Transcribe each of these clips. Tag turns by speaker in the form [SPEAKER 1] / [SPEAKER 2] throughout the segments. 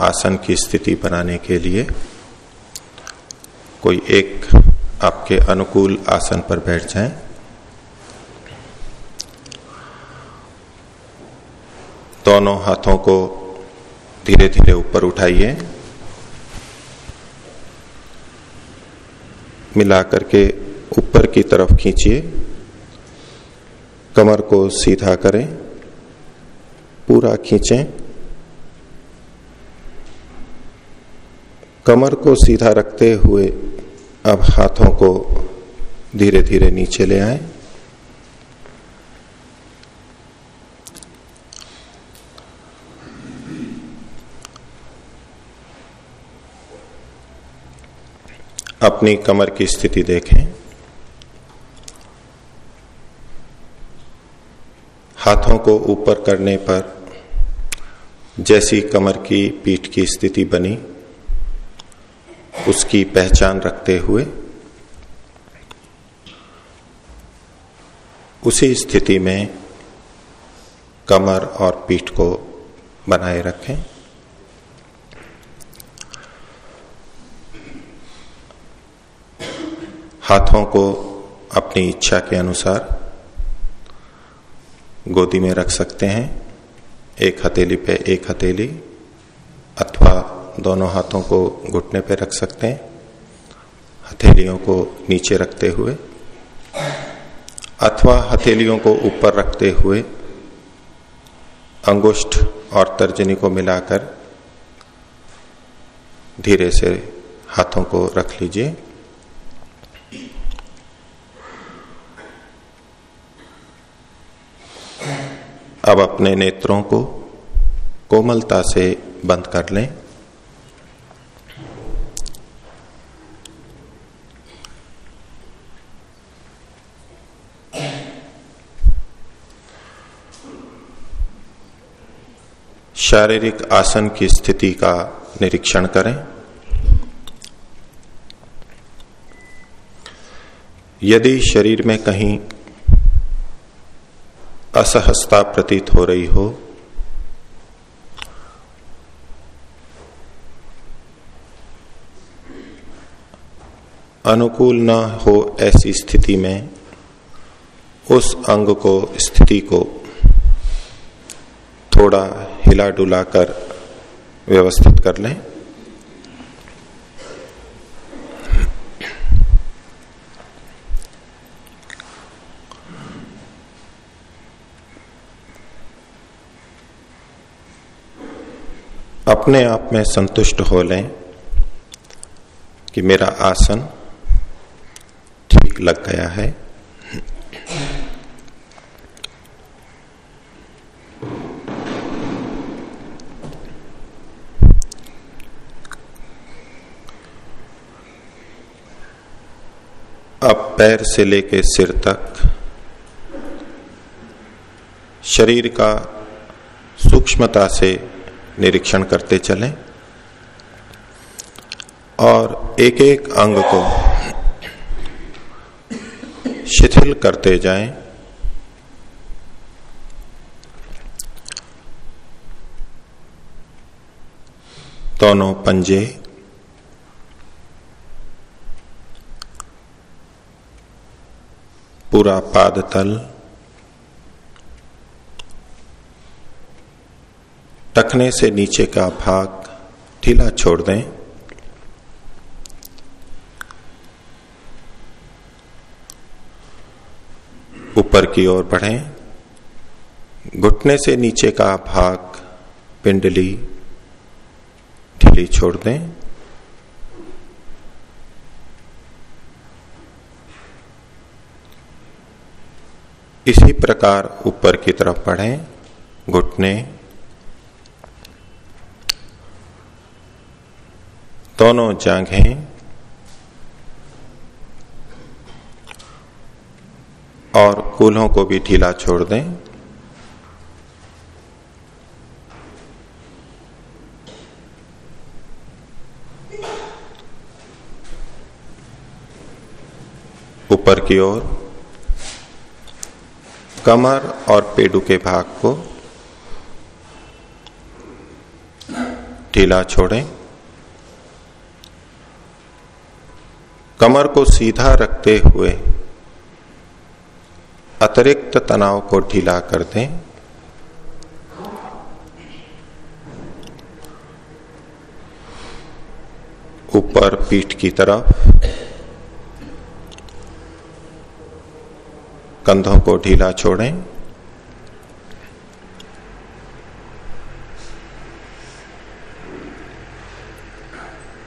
[SPEAKER 1] आसन की स्थिति बनाने के लिए कोई एक आपके अनुकूल आसन पर बैठ जाएँ। दोनों हाथों को धीरे धीरे ऊपर उठाइए। मिला करके ऊपर की तरफ़ खींचिए। कमर को सीधा करें। पूरा खींचें। कमर को सीधा रखते हुए अब हाथों को धीरे धीरे नीचे ले आए। अपनी कमर की स्थिति देखें। हाथों को ऊपर करने पर जैसी कमर की पीठ की स्थिति बनी उसकी पहचान रखते हुए, उसी स्थिति में कमर और पीठ को बनाए रखें। हाथों को अपनी इच्छा के अनुसार गोदी में रख सकते हैं। एक हथेली पे एक हथेली अथवा दोनों हाथों को घुटने पे रख सकते हैं, हथेलियों को नीचे रखते हुए, अथवा हथेलियों को ऊपर रखते हुए, अंगुष्ठ और तर्जनी को मिलाकर धीरे से हाथों को रख लीजिए। अब अपने नेत्रों को कोमलता से बंद कर लें। शारीरिक आसन की स्थिति का निरीक्षण करें। यदि शरीर में कहीं असहजता प्रतीत हो रही हो, अनुकूल न हो ऐसी स्थिति में उस अंग को, स्थिति को थोड़ा हिला डुला कर व्यवस्थित कर लें। अपने आप में संतुष्ट हो लें कि मेरा आसन ठीक लग गया है। अब पैर से लेके सिर तक। शरीर का सूक्ष्मता से निरीक्षण करते चलें और एक एक अंग को शिथिल करते जाएँ। दोनों पंजे पूरा पाद तल टखने से नीचे का भाग ढीला छोड़ दें। ऊपर की ओर बढ़ें। घुटने से नीचे का भाग पिंडली ढीली छोड़ दें। इसी प्रकार ऊपर की तरफ़ बढ़ें घुटने। दोनों जांघें। और कूल्हों को भी ढीला छोड़ दें। ऊपर की ओर। कमर और पेडू के भाग को ढीला छोड़ें। कमर को सीधा रखते हुए अतिरिक्त तनाव को ढीला कर दें। ऊपर पीठ की तरफ़ कंधों को ढीला छोड़ें।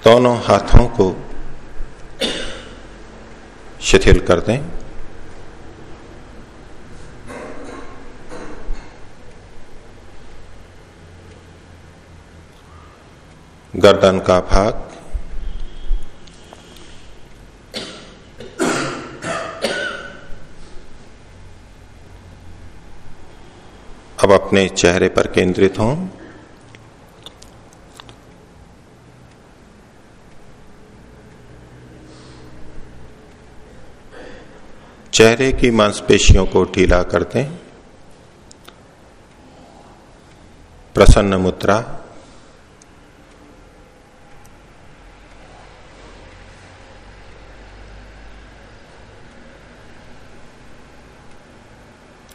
[SPEAKER 1] दोनों हाथों को शिथिल कर दें। गर्दन का भाग अब अपने चेहरे पर केंद्रित हों। चेहरे की मांसपेशियों को ढीला करते प्रसन्न मुद्रा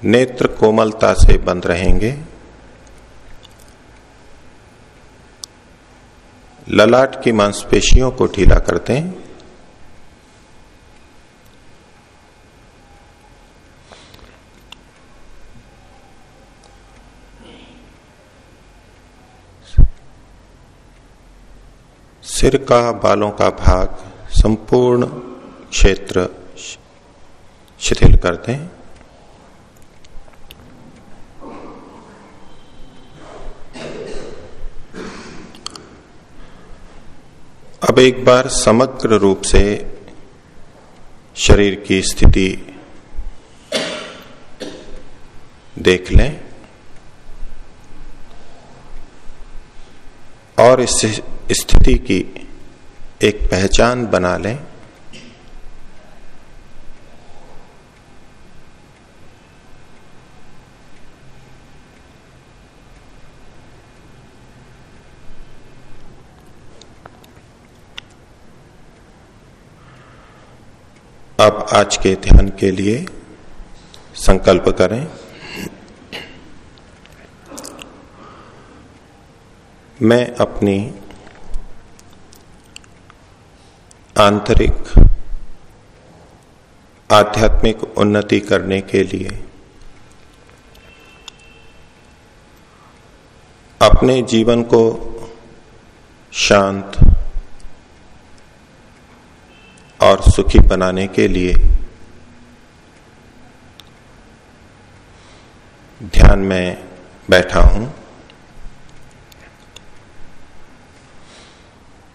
[SPEAKER 1] नेत्र कोमलता से बंद रहेंगे। ललाट की मांसपेशियों को ढीला करते हैं। सिर का, बालों का भाग संपूर्ण क्षेत्र शिथिल करते हैं। अब एक बार समग्र रूप से शरीर की स्थिति देख लें और इस स्थिति की एक पहचान बना लें। अब आज के ध्यान के लिए संकल्प करें। मैं अपनी आंतरिक आध्यात्मिक उन्नति करने के लिए अपने जीवन को शांत और सुखी बनाने के लिए। ध्यान में बैठा हूँ।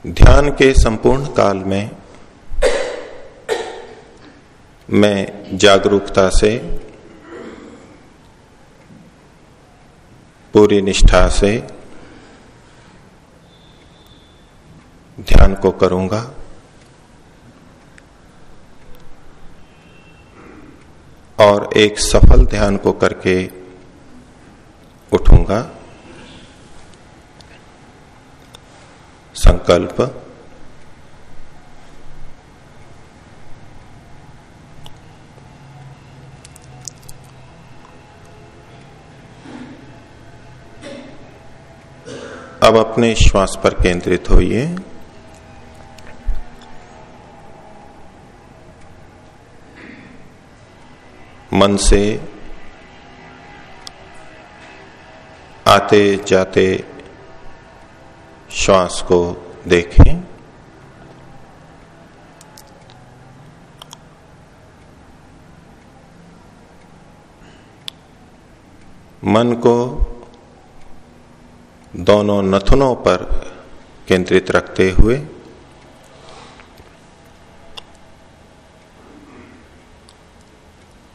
[SPEAKER 1] ध्यान के संपूर्ण काल में मैं जागरूकता से, पूरी निष्ठा से ध्यान को करूँगा। और एक सफल ध्यान को करके उठूँगा। संकल्प। अब अपने श्वास पर केंद्रित होइए। मन से आते जाते श्वास को देखें। मन को दोनों नथुनों पर केंद्रित रखते हुए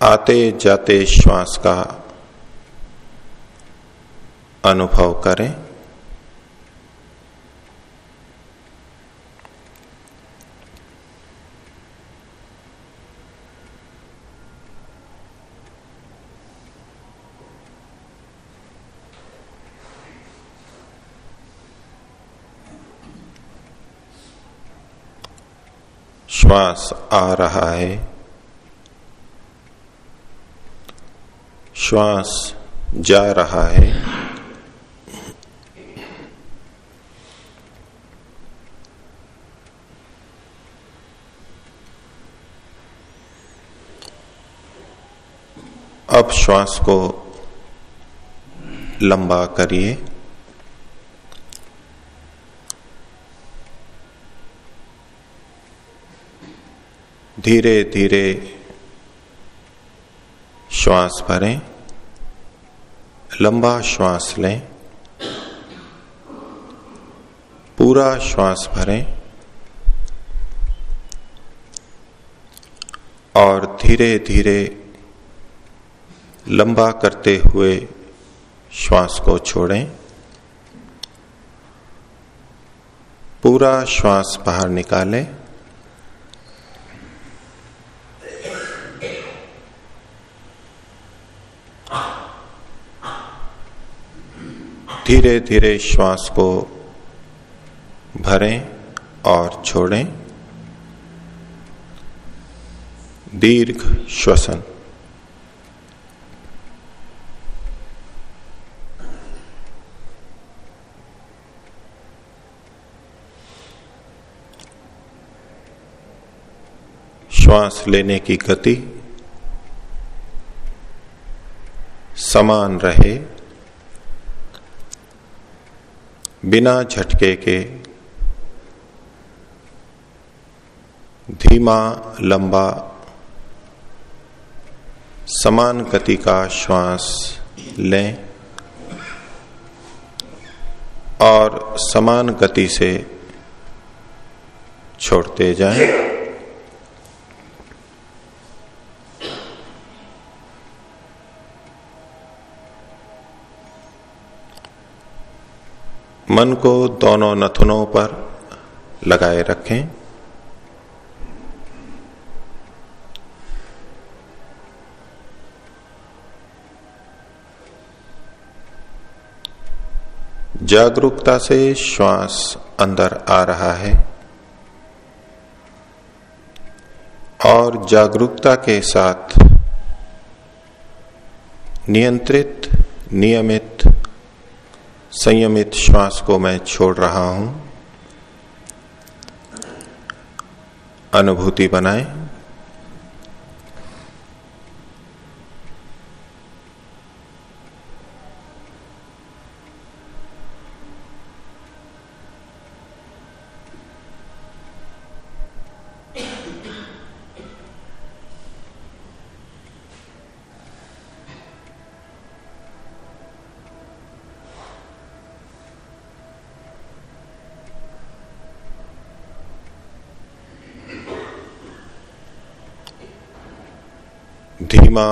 [SPEAKER 1] आते जाते श्वास का अनुभव करें। श्वास आ रहा है। श्वास जा रहा है। अब श्वास को लंबा करिए। धीरे धीरे श्वास भरें। लंबा श्वास लें, पूरा श्वास भरें और धीरे धीरे लंबा करते हुए श्वास को छोड़ें। पूरा श्वास बाहर निकालें। धीरे धीरे श्वास को भरें और छोड़ें। दीर्घ श्वसन। श्वास लेने की गति समान रहे। बिना झटके के। धीमा, लंबा, समान गति का श्वास लें और समान गति से छोड़ते जाएँ। मन को दोनों नथुनों पर लगाए रखें। जागरूकता से श्वास अंदर आ रहा है और जागरूकता के साथ नियंत्रित, नियमित संयमित श्वास को मैं छोड़ रहा हूँ। अनुभूति बनाएँ। धीमा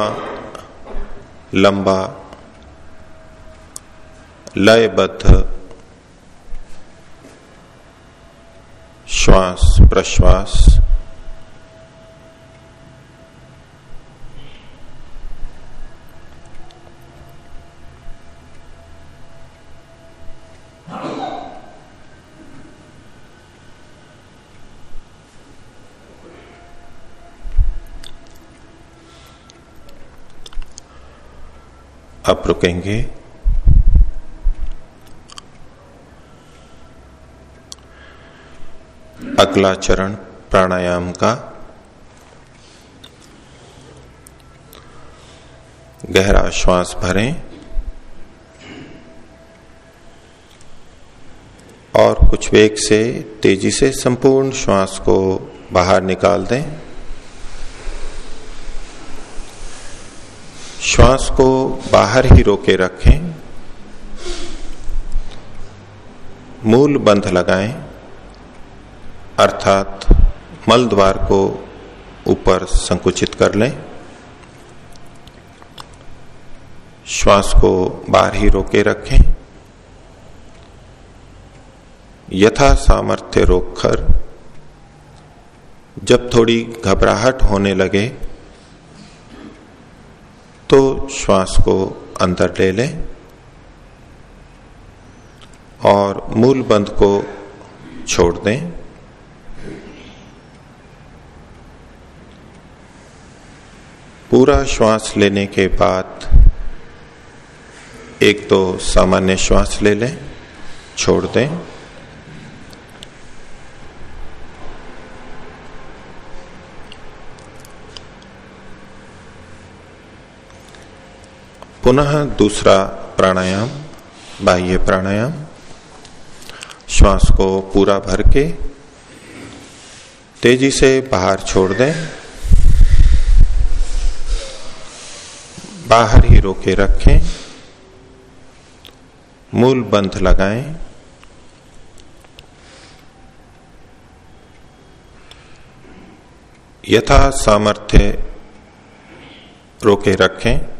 [SPEAKER 1] लंबा लयबद्ध श्वास प्रश्वास। अब रुकेंगे। अगला चरण, प्राणायाम का। गहरा श्वास भरें और कुछ वेग से तेज़ी से संपूर्ण श्वास को बाहर निकाल दें। श्वास को बाहर ही रोके रखें। मूल बंध लगाएँ, अर्थात मल द्वार को ऊपर संकुचित कर लें। श्वास को बाहर ही रोके रखें। यथा सामर्थ्य रोककर जब थोड़ी घबराहट होने लगे तो श्वास को अंदर ले लें और मूल बंद को छोड़ दें। पूरा श्वास लेने के बाद एक तो सामान्य श्वास ले लें, छोड़ दें। पुनः दूसरा प्राणायाम, बाह्य प्राणायाम। श्वास को पूरा भर के तेज़ी से बाहर छोड़ दें। बाहर ही रोके रखें। मूल बंध लगाएँ। यथा सामर्थ्य रोके रखें।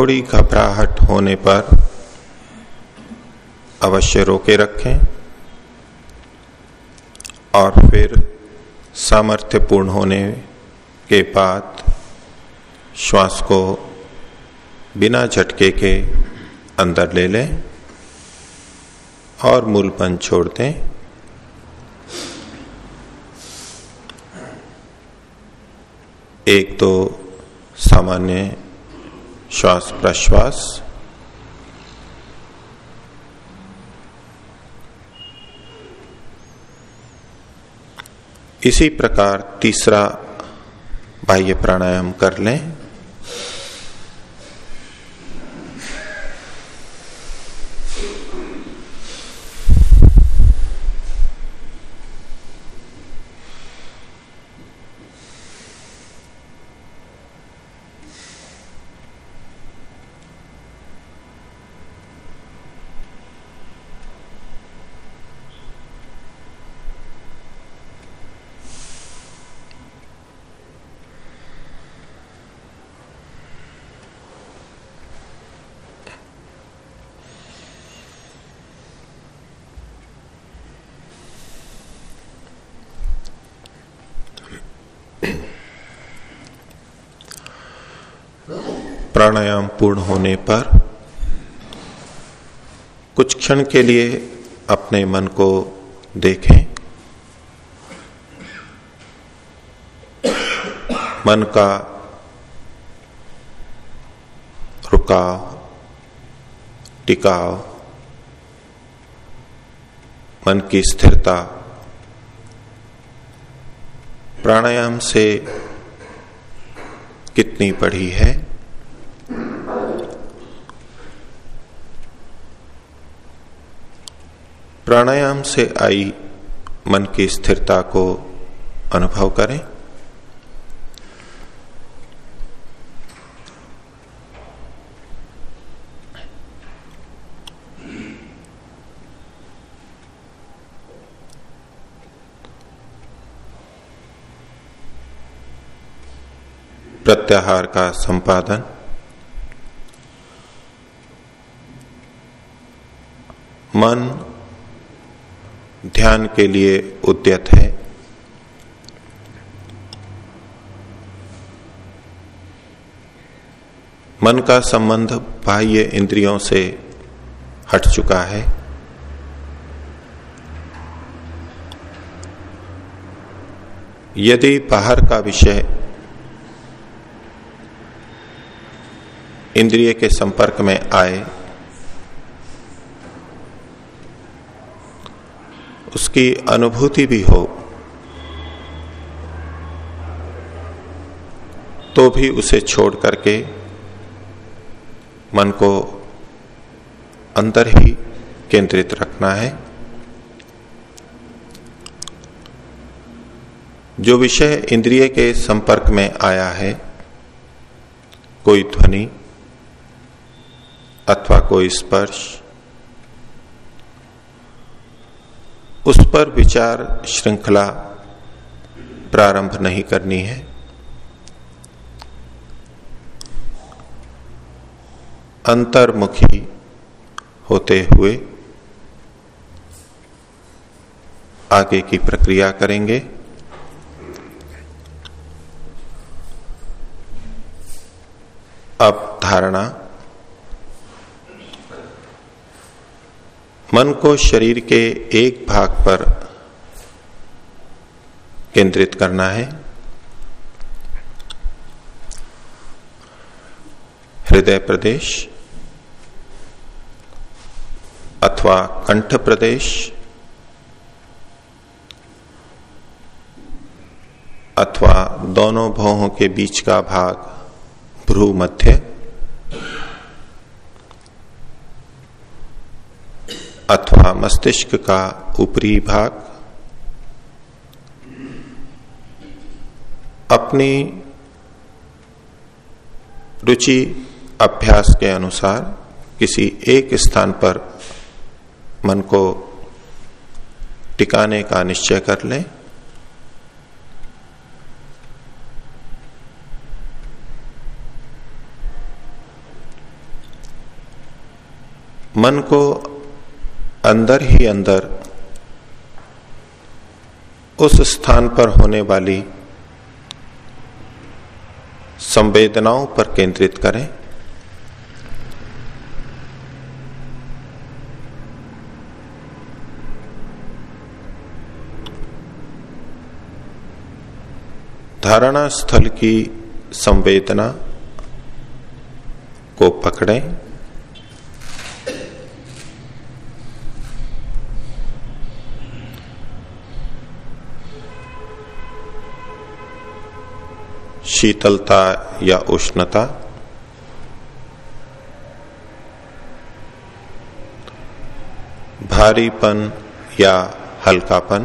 [SPEAKER 1] थोड़ी घबराहट होने पर अवश्य रोके रखें और फिर सामर्थ्य पूर्ण होने के बाद श्वास को बिना झटके के अंदर ले लें और मूलपन छोड़ दें। एक तो सामान्य श्वास प्रश्वास। इसी प्रकार तीसरा बाह्य प्राणायाम कर लें प्राणायाम पूर्ण होने पर कुछ क्षण के लिए अपने मन को देखें। मन का रुकाव, टिकाव, मन की स्थिरता प्राणायाम से कितनी बढ़ी है? प्राणायाम से आई मन की स्थिरता को अनुभव करें। प्रत्याहार का संपादन मन ध्यान के लिए उद्यत है। मन का संबंध बाह्य इंद्रियों से हट चुका है। यदि बाहर का विषय इंद्रिय के संपर्क में आए उसकी अनुभूति भी हो तो भी उसे छोड़ करके मन को अंदर ही केंद्रित रखना है। जो विषय इंद्रिय के संपर्क में आया है, कोई ध्वनि अथवा कोई स्पर्श उस पर विचार श्रृंखला प्रारंभ नहीं करनी है। अंतर्मुखी होते हुए आगे की प्रक्रिया करेंगे। अब धारणा मन को शरीर के एक भाग पर केंद्रित करना है। हृदय प्रदेश अथवा कंठ प्रदेश अथवा दोनों भौहों के बीच का भाग भ्रू मध्य मस्तिष्क का ऊपरी भाग, अपनी रुचि अभ्यास के अनुसार किसी एक स्थान पर मन को टिकाने का निश्चय कर लें। मन को अंदर ही अंदर उस स्थान पर होने वाली संवेदनाओं पर केंद्रित करें। धारणा स्थल की संवेदना को पकड़ें। शीतलता या उष्णता। भारीपन या हल्कापन।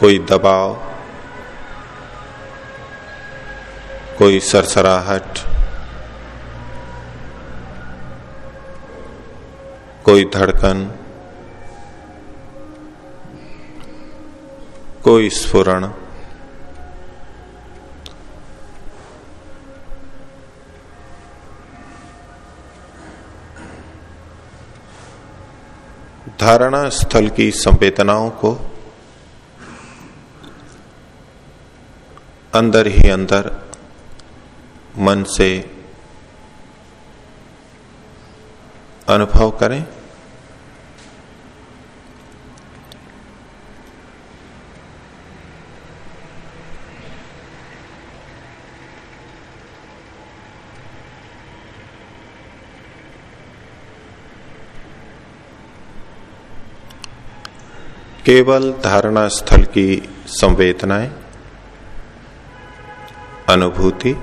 [SPEAKER 1] कोई दबाव कोई सरसराहट कोई धड़कन। स्फुरण। धारणा स्थल की संवेदनाओं को अंदर ही अंदर मन से अनुभव करें। केवल धारणा स्थल की संवेदनाएँ, अनुभूति,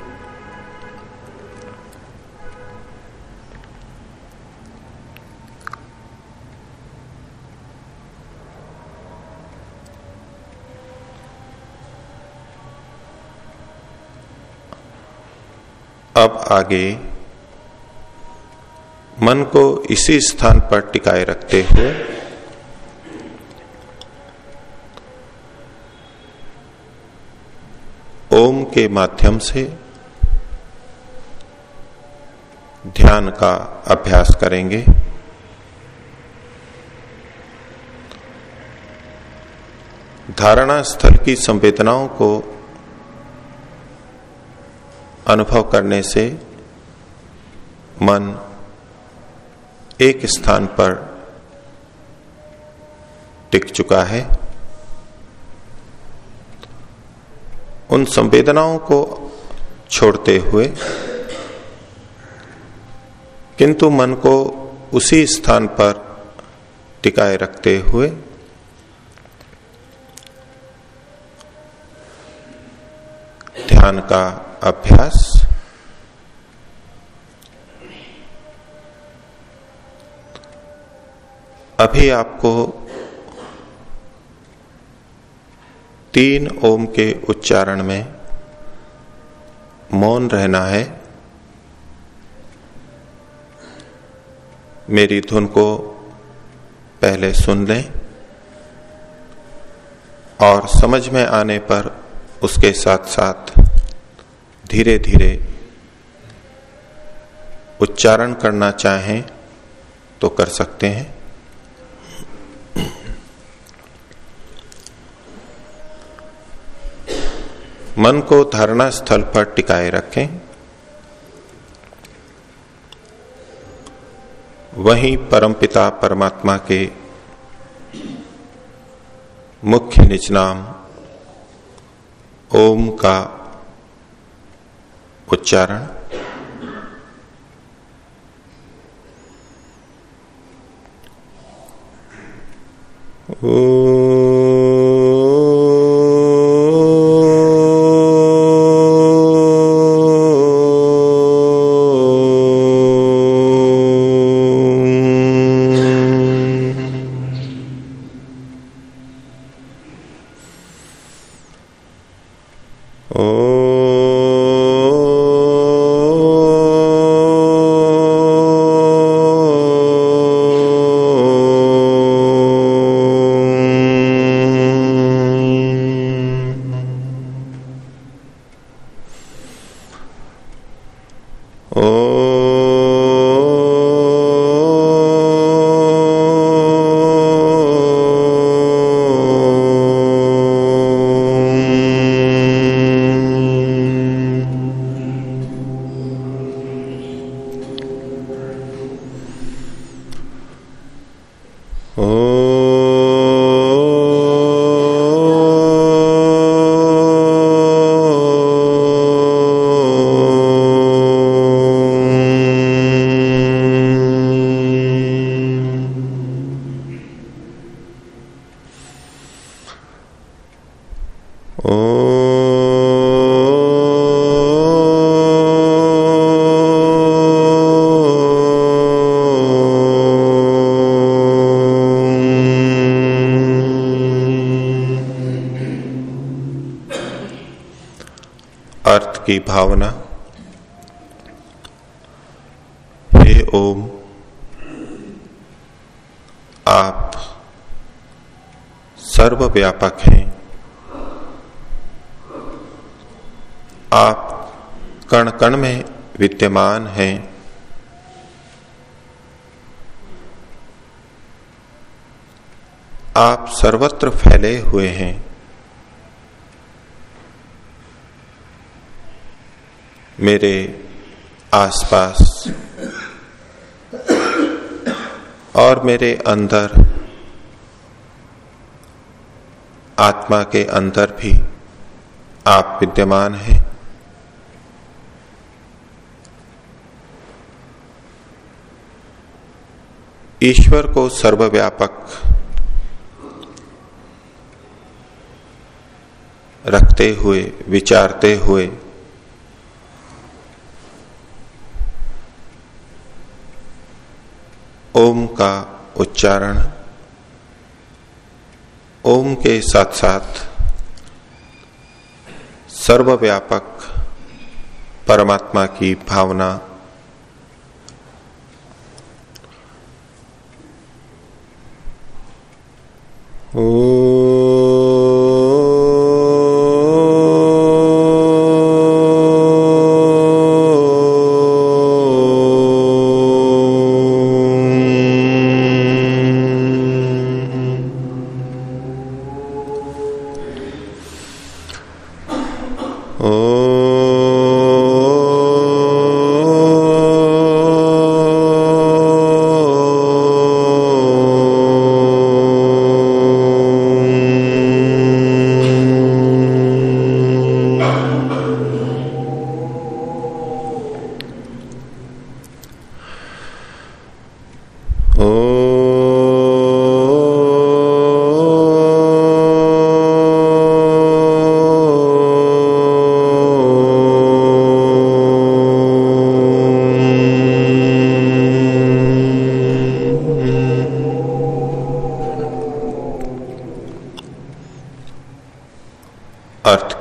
[SPEAKER 1] अब आगे मन को इसी स्थान पर टिकाए रखते हुए ओम के माध्यम से ध्यान का अभ्यास करेंगे। धारणा स्थल की संवेदनाओं को अनुभव करने से मन एक स्थान पर टिक चुका है। उन संवेदनाओं को छोड़ते हुए, किंतु मन को उसी स्थान पर टिकाए रखते हुए, ध्यान का अभ्यास, अभी आपको तीन ओम के उच्चारण में मौन रहना है। मेरी धुन को पहले सुन लें और समझ में आने पर उसके साथ साथ धीरे धीरे उच्चारण करना चाहें तो कर सकते हैं। मन को धारणा स्थल पर टिकाए रखें। वहीं परमपिता परमात्मा के मुख्य निज नाम ओम का उच्चारण। की भावना। हे ओम, आप सर्वव्यापक हैं। आप कण कण में विद्यमान हैं। आप सर्वत्र फैले हुए हैं। मेरे आसपास और मेरे अंदर, आत्मा के अंदर भी आप विद्यमान हैं। ईश्वर को सर्वव्यापक रखते हुए, विचारते हुए ओम का उच्चारण। ओम के साथ साथ सर्वव्यापक परमात्मा की भावना। ओ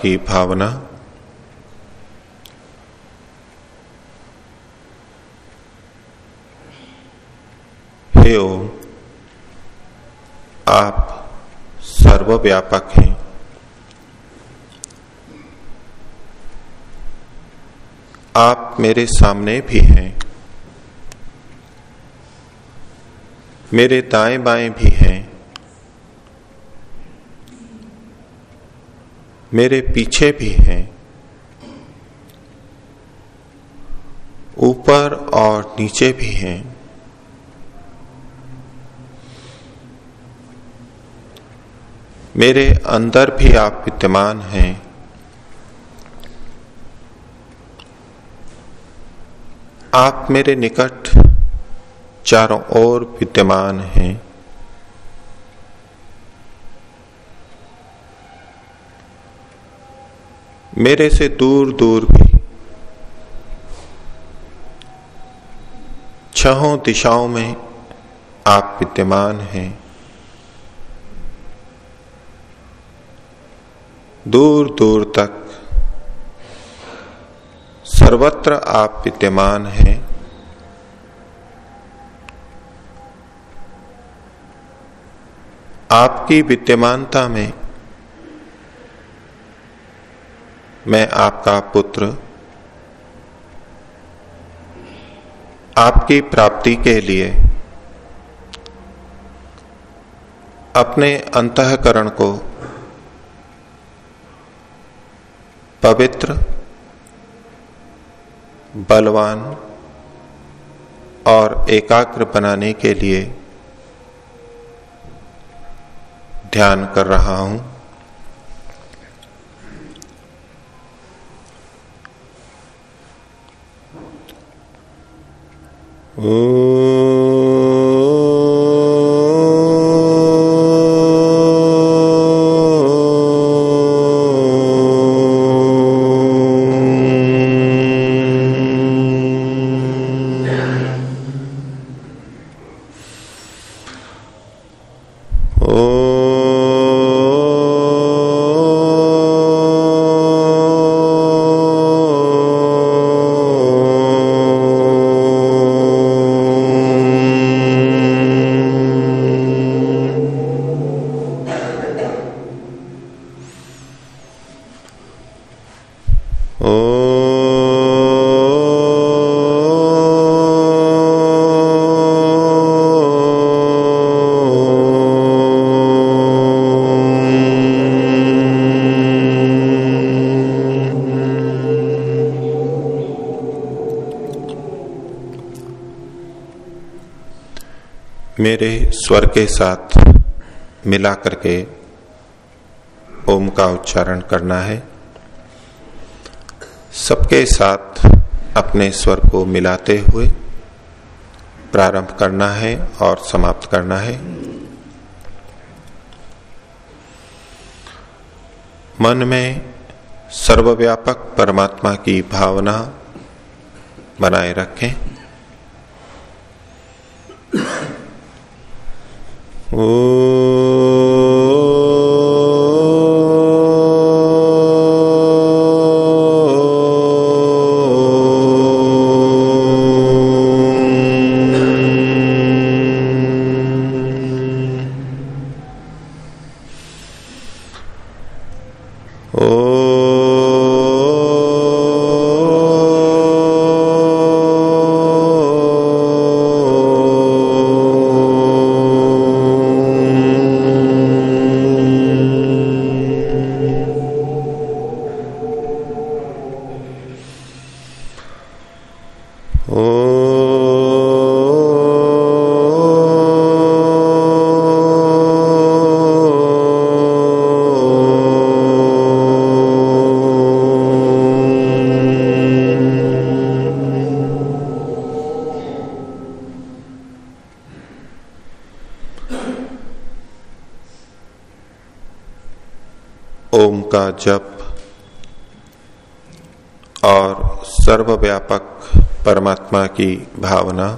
[SPEAKER 1] की भावना। हे ओम, आप सर्वव्यापक हैं। आप मेरे सामने भी हैं। मेरे दाएँ बाएँ भी हैं। मेरे पीछे भी हैं। ऊपर और नीचे भी हैं। मेरे अंदर भी आप विद्यमान हैं। आप मेरे निकट चारों ओर विद्यमान हैं। मेरे से दूर दूर भी। छहों दिशाओं में आप विद्यमान हैं। दूर दूर तक सर्वत्र आप विद्यमान हैं। आपकी विद्यमानता में मैं आपका पुत्र आपकी प्राप्ति के लिए अपने अंतकरण को पवित्र, बलवान और एकाग्र बनाने के लिए ध्यान कर रहा हूँ। ओ मेरे स्वर के साथ मिला करके ओम का उच्चारण करना है। सबके साथ अपने स्वर को मिलाते हुए प्रारंभ करना है और समाप्त करना है। मन में सर्वव्यापक परमात्मा की भावना बनाए रखें। ओम भावना।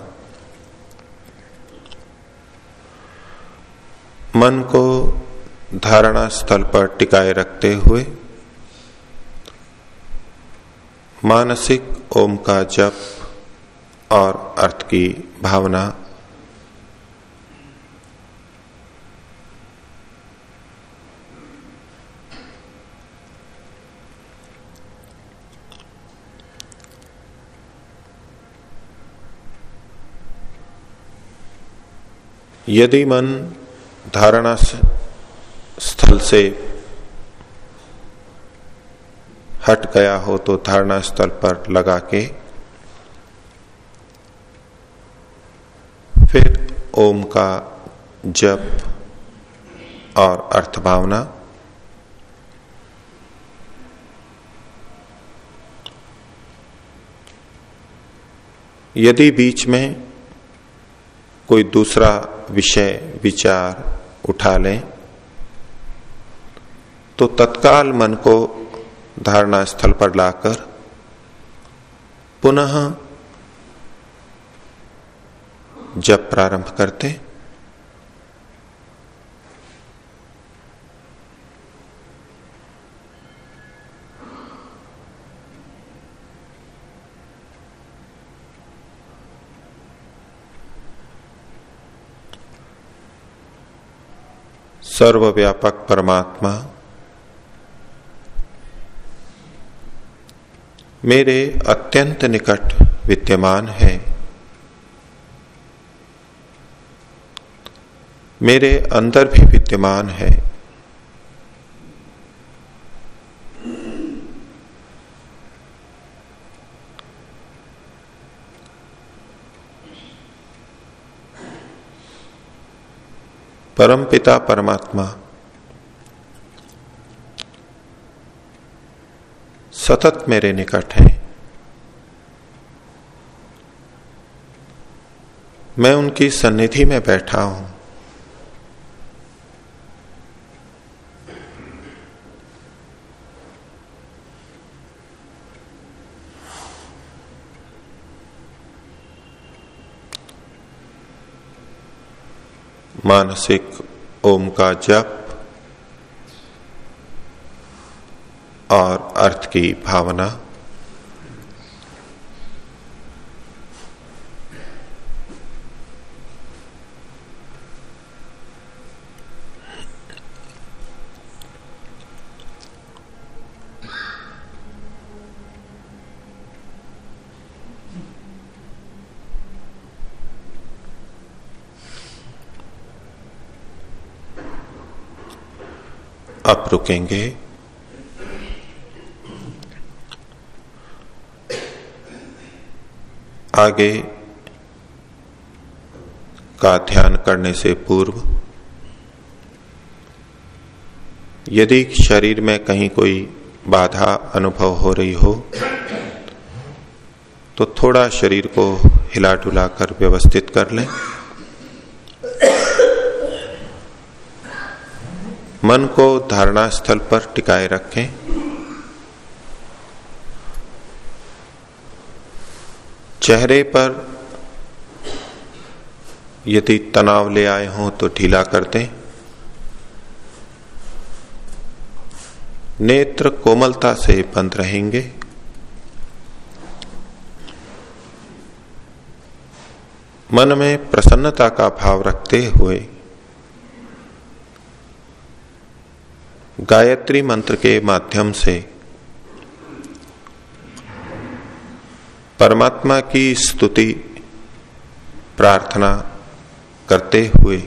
[SPEAKER 1] मन को धारणा स्थल पर टिकाए रखते हुए मानसिक ओम का जप और अर्थ की भावना यदि मन धारणा स्थल से हट गया हो तो धारणा स्थल पर लगा के फिर ओम का जप और अर्थ भावना यदि बीच में कोई दूसरा विषय, विचार उठा लें। तो तत्काल मन को धारणा स्थल पर लाकर पुनः जब प्रारंभ करते। सर्वव्यापक परमात्मा। मेरे अत्यंत निकट विद्यमान है। मेरे अंदर भी विद्यमान है। परम पिता परमात्मा। सतत मेरे निकट हैं। मैं उनकी सन्निधि में बैठा हूँ। मानसिक ओम का जप और अर्थ की भावना। अब रुकेंगे। आगे का ध्यान करने से पूर्व, यदि शरीर में कहीं कोई बाधा अनुभव हो रही हो तो थोड़ा शरीर को हिला डुला कर व्यवस्थित कर लें। मन को धारणा स्थल पर टिकाए रखें। चेहरे पर यदि तनाव ले आए हों तो ढीला कर दें। नेत्र कोमलता से बंद रहेंगे। मन में प्रसन्नता का भाव रखते हुए गायत्री मंत्र के माध्यम से परमात्मा की स्तुति, प्रार्थना करते हुए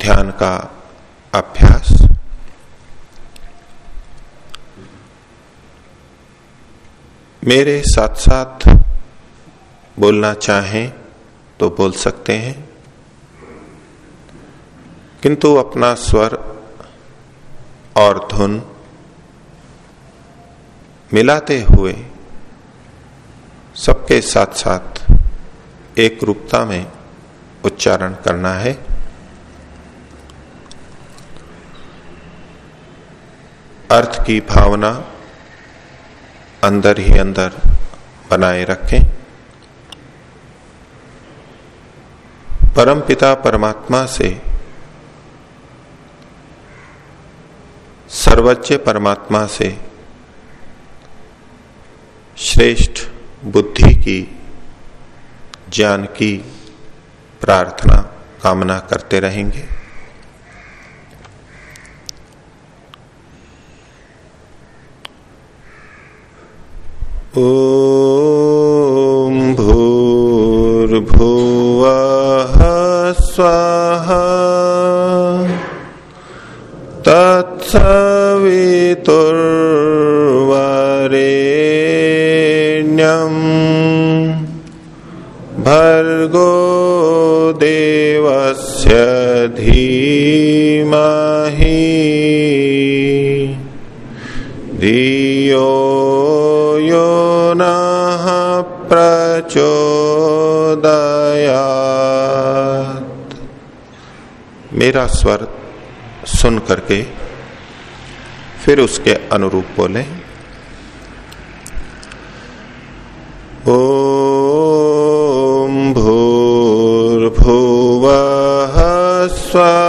[SPEAKER 1] ध्यान का अभ्यास मेरे साथ साथ बोलना चाहें तो बोल सकते हैं। किंतु अपना स्वर और धुन मिलाते हुए सबके साथ साथ एक रूपता में उच्चारण करना है। अर्थ की भावना अंदर ही अंदर बनाए रखें। परमपिता परमात्मा से सर्वोच्च परमात्मा से श्रेष्ठ बुद्धि की, ज्ञान की प्रार्थना, कामना करते रहेंगे। ॐ भूर्भुवः स्वाहा। तत्सवितुर्वरेण्यम् भर्गो देवस्य धीमहि धियो यो मेरा स्वर सुन करके फिर उसके अनुरूप बोले ओम भूर्भुव स्व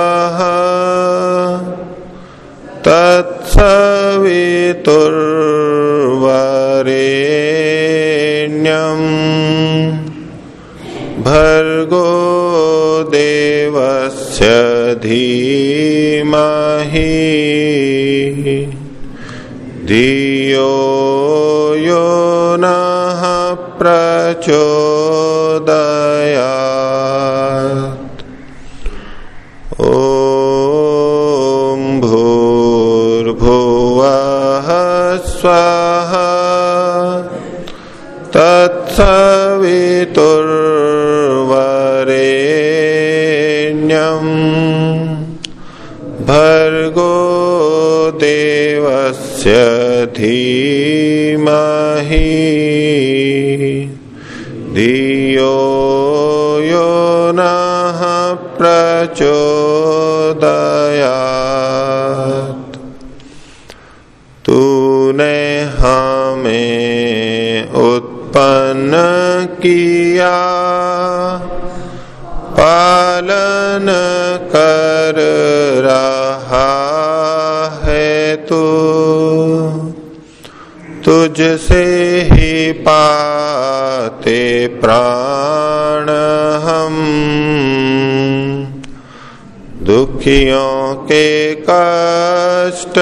[SPEAKER 1] दुखियों के कष्ट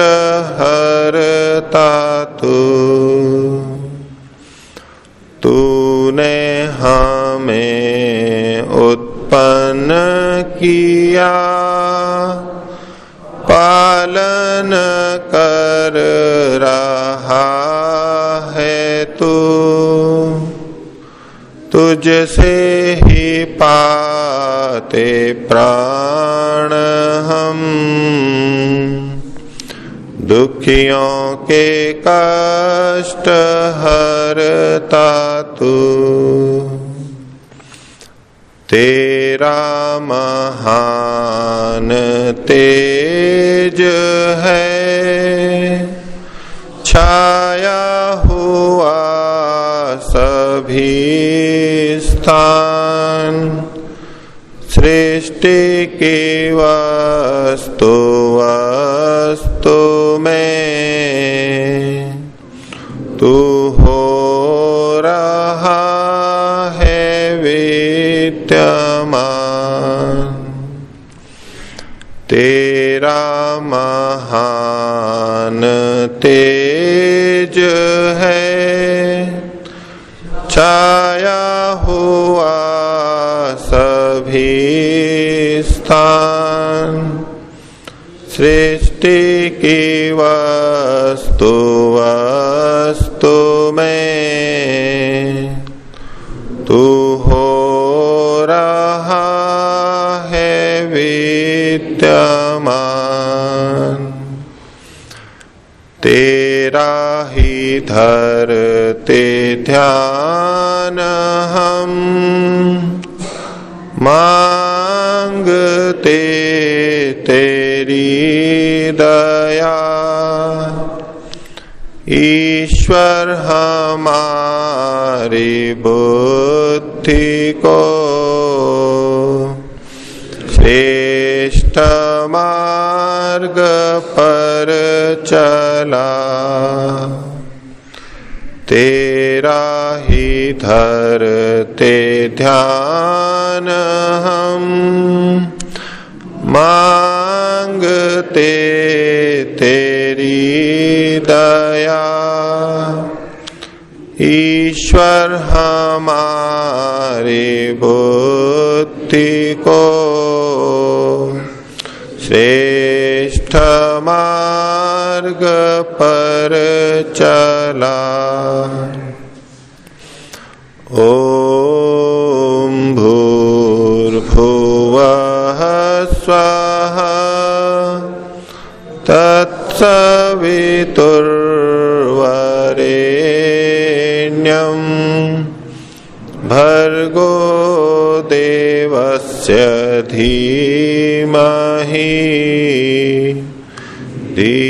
[SPEAKER 1] हरता तू तूने हमें उत्पन्न किया पालन कर रहा है तू। तुझसे ही पाते प्राण हम। दुखियों के कष्ट हरता तू। तेरा महान तेज है। छाया हुआ सभी स्थान सृष्टि की वस्तु वस्तु में तू हो रहा है विद्यमान। तेरा महान तेज है। छाया हुआ सभी स्थान। सृष्टि की वस्तु वस्तु में तू हो रहा है विद्यमान। तेरा ही धरते ध्यान हम मांगते तेरी दया। ईश्वर हमारी बुद्धि को श्रेष्ठ मार्ग पर चला। तेरा ही धरते ध्यान हम मांगते तेरी दया। ईश्वर हमारी बुद्धि को मार्ग पर चला। ओ भूर्भुव स्व तत्सवितुर्वरेण्यं भर्गो देवस्य धीमहि। धी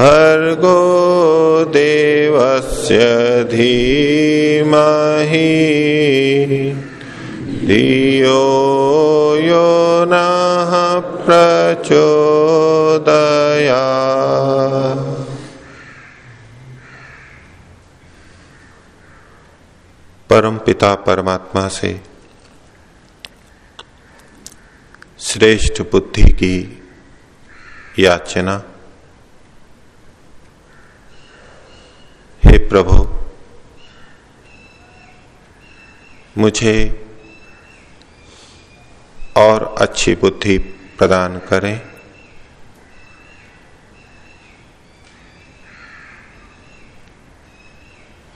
[SPEAKER 1] भर्गो देवस्य धीमहि। धियो यो नः प्रचोदया परम पिता परमात्मा से श्रेष्ठ बुद्धि की याचना हे प्रभु, मुझे और अच्छी बुद्धि प्रदान करें।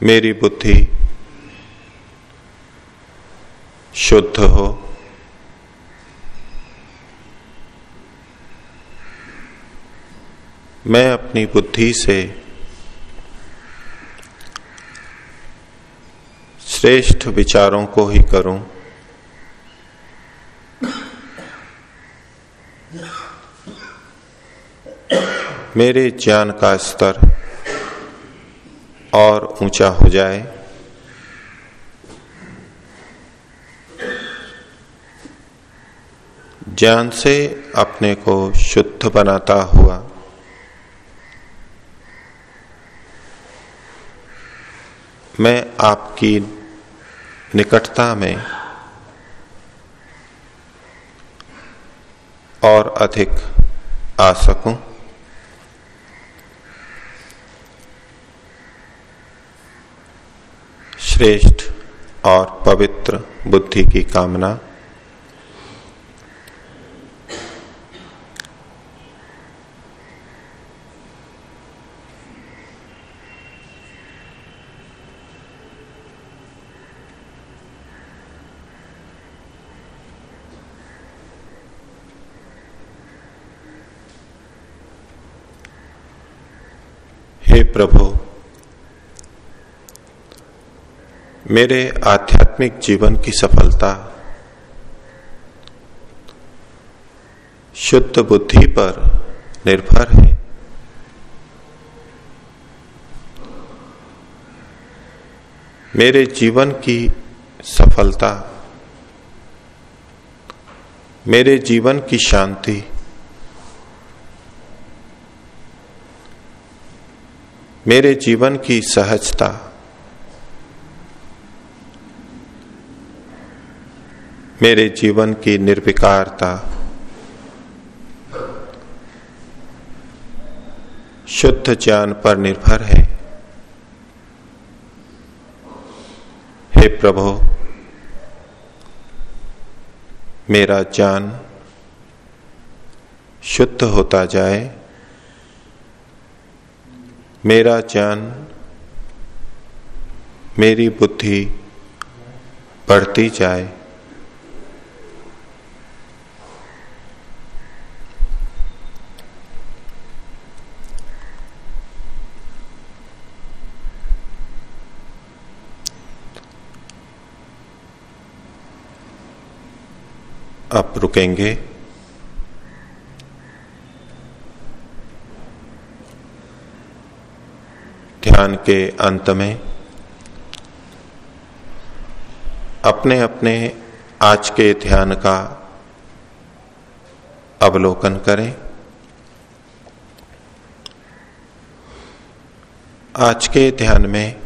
[SPEAKER 1] मेरी बुद्धि शुद्ध हो। मैं अपनी बुद्धि से श्रेष्ठ विचारों को ही करूँ। मेरे ज्ञान का स्तर और ऊँचा हो जाए। ज्ञान से अपने को शुद्ध बनाता हुआ। मैं आपकी निकटता में और अधिक आ सकूँ। श्रेष्ठ और पवित्र बुद्धि की कामना हे प्रभु, मेरे आध्यात्मिक जीवन की सफलता, शुद्ध बुद्धि पर निर्भर है। मेरे जीवन की सफलता, मेरे जीवन की शांति मेरे जीवन की सहजता। मेरे जीवन की निर्विकारता। शुद्ध ज्ञान पर निर्भर है। हे प्रभु, मेरा ज्ञान शुद्ध होता जाए। मेरा ज्ञान मेरी बुद्धि बढ़ती जाए। अब रुकेंगे। ध्यान के अंत में अपने अपने आज के ध्यान का अवलोकन करें। आज के ध्यान में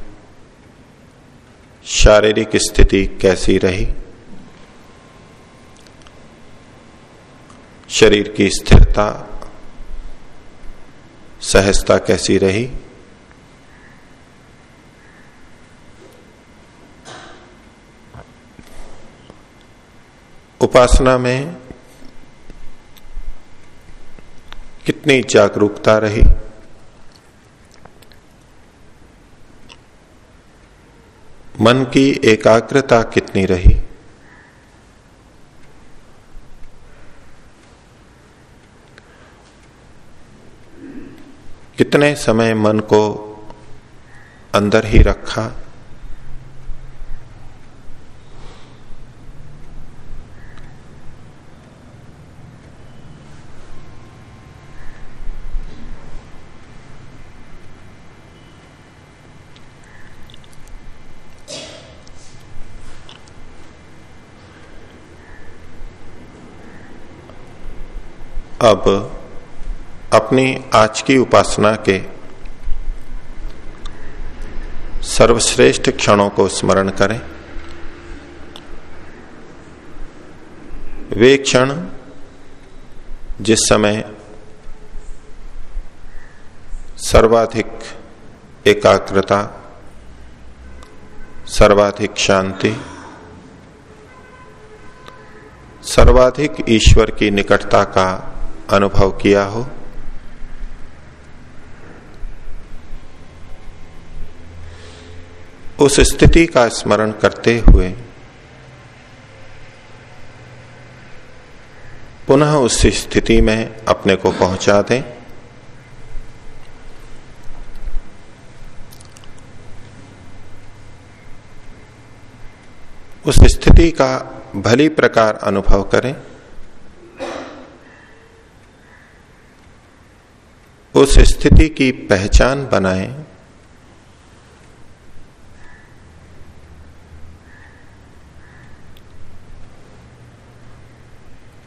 [SPEAKER 1] शारीरिक स्थिति कैसी रही? शरीर की स्थिरता, सहजता कैसी रही? उपासना में कितनी जागरूकता रही? मन की एकाग्रता कितनी रही? कितने समय मन को अंदर ही रखा? अब अपनी आज की उपासना के सर्वश्रेष्ठ क्षणों को स्मरण करें। वे क्षण जिस समय सर्वाधिक एकाग्रता, सर्वाधिक शांति, सर्वाधिक ईश्वर की निकटता का अनुभव किया हो? उस स्थिति का स्मरण करते हुए पुनः उस स्थिति में अपने को पहुँचा दें। उस स्थिति का भली प्रकार अनुभव करें। उस स्थिति की पहचान बनाए।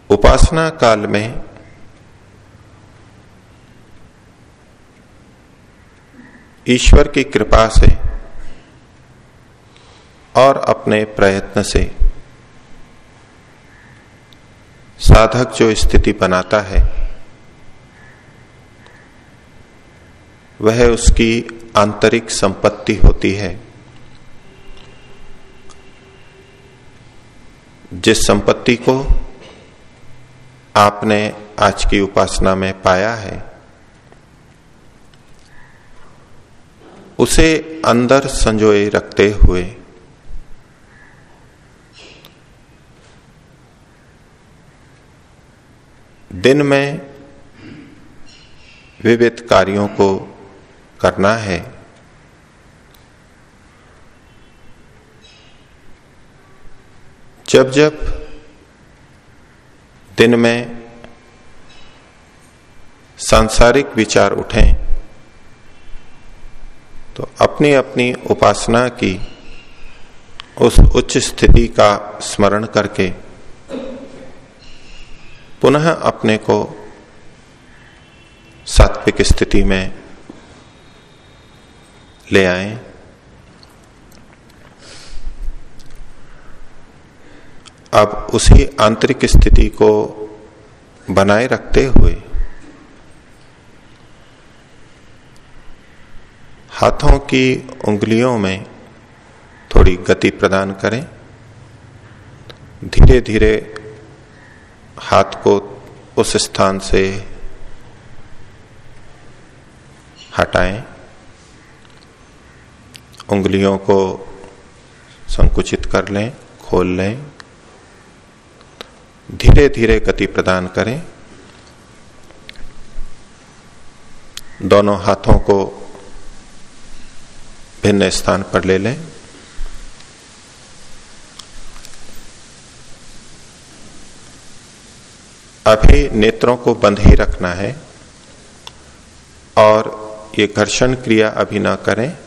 [SPEAKER 1] उपासना काल में ईश्वर की कृपा से और अपने प्रयत्न से साधक जो स्थिति बनाता है वह उसकी आंतरिक संपत्ति होती है। जिस संपत्ति को आपने आज की उपासना में पाया है, उसे अंदर संजोए रखते हुए, दिन में विविध कार्यों को करना है। जब जब दिन में सांसारिक विचार उठें तो अपनी अपनी उपासना की उस उच्च स्थिति का स्मरण करके पुनः अपने को सात्विक स्थिति में ले आए। अब उसी आंतरिक स्थिति को बनाए रखते हुए हाथों की उंगलियों में थोड़ी गति प्रदान करें। धीरे धीरे हाथ को उस स्थान से हटाएँ। उंगलियों को संकुचित कर लें, खोल लें। धीरे धीरे गति प्रदान करें। दोनों हाथों को भिन्न स्थान पर ले लें। अभी नेत्रों को बंद ही रखना है और ये घर्षण क्रिया अभी ना करें।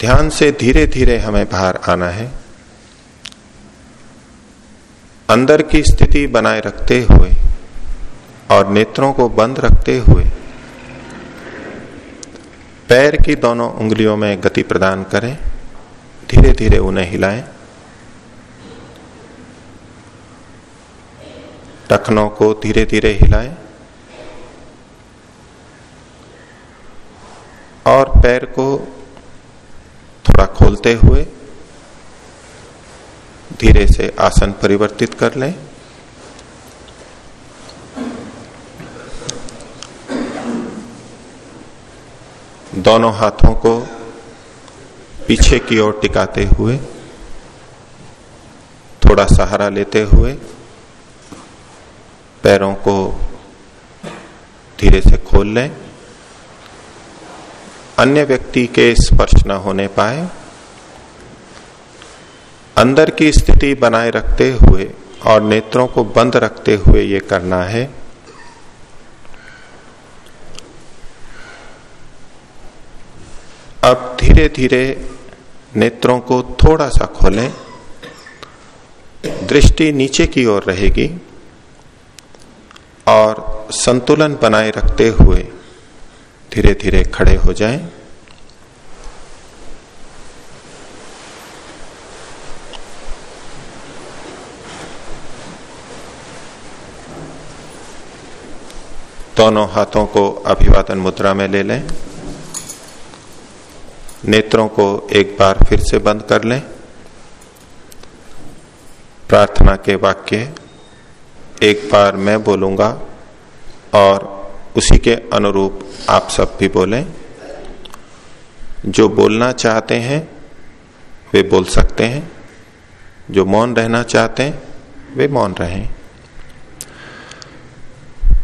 [SPEAKER 1] ध्यान से धीरे धीरे हमें बाहर आना है। अंदर की स्थिति बनाए रखते हुए और नेत्रों को बंद रखते हुए पैर की दोनों उंगलियों में गति प्रदान करें धीरे धीरे उन्हें हिलाएँ। टखनों को धीरे धीरे हिलाएँ और पैर को खोलते हुए धीरे से आसन परिवर्तित कर लें। दोनों हाथों को पीछे की ओर टिकाते हुए, थोड़ा सहारा लेते हुए, पैरों को धीरे से खोल लें। अन्य व्यक्ति के स्पर्श न होने पाए। अंदर की स्थिति बनाए रखते हुए और नेत्रों को बंद रखते हुए ये करना है। अब धीरे धीरे नेत्रों को थोड़ा सा खोलें। दृष्टि नीचे की ओर रहेगी और संतुलन बनाए रखते हुए धीरे धीरे खड़े हो जाएँ। दोनों हाथों को अभिवादन मुद्रा में ले लें। नेत्रों को एक बार फिर से बंद कर लें। प्रार्थना के वाक्य, एक बार मैं बोलूँगा और उसी के अनुरूप आप सब भी बोलें। जो बोलना चाहते हैं, वे बोल सकते हैं। जो मौन रहना चाहते हैं, वे मौन रहें।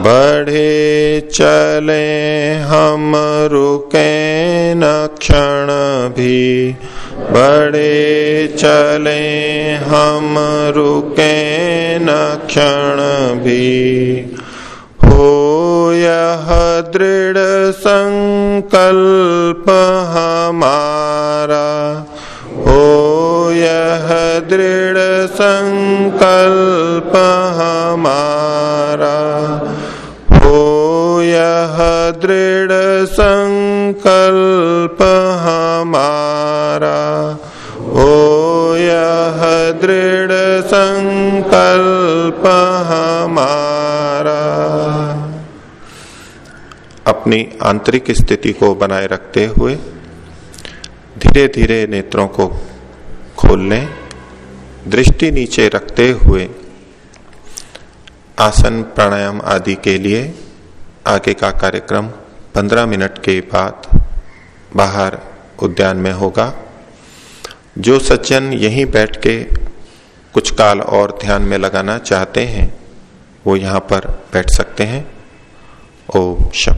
[SPEAKER 1] बढ़े चले हम, रुके न क्षण भी। बड़े चले हम, रुके न क्षण भी। हो यह दृढ़ संकल्प हमारा। हो यह दृढ़ संकल्प हमारा। यह दृढ़ संकल्प हमारा। ओ यह दृढ़ संकल्प हमारा। अपनी आंतरिक स्थिति को बनाए रखते हुए धीरे धीरे नेत्रों को खोल लें दृष्टि नीचे रखते हुए आसन, प्राणायाम आदि के लिए आगे का कार्यक्रम 15 मिनट के बाद बाहर उद्यान में होगा। जो सज्जन यहीं बैठ के कुछ काल और ध्यान में लगाना चाहते हैं, वो यहाँ पर बैठ सकते हैं। ओम शम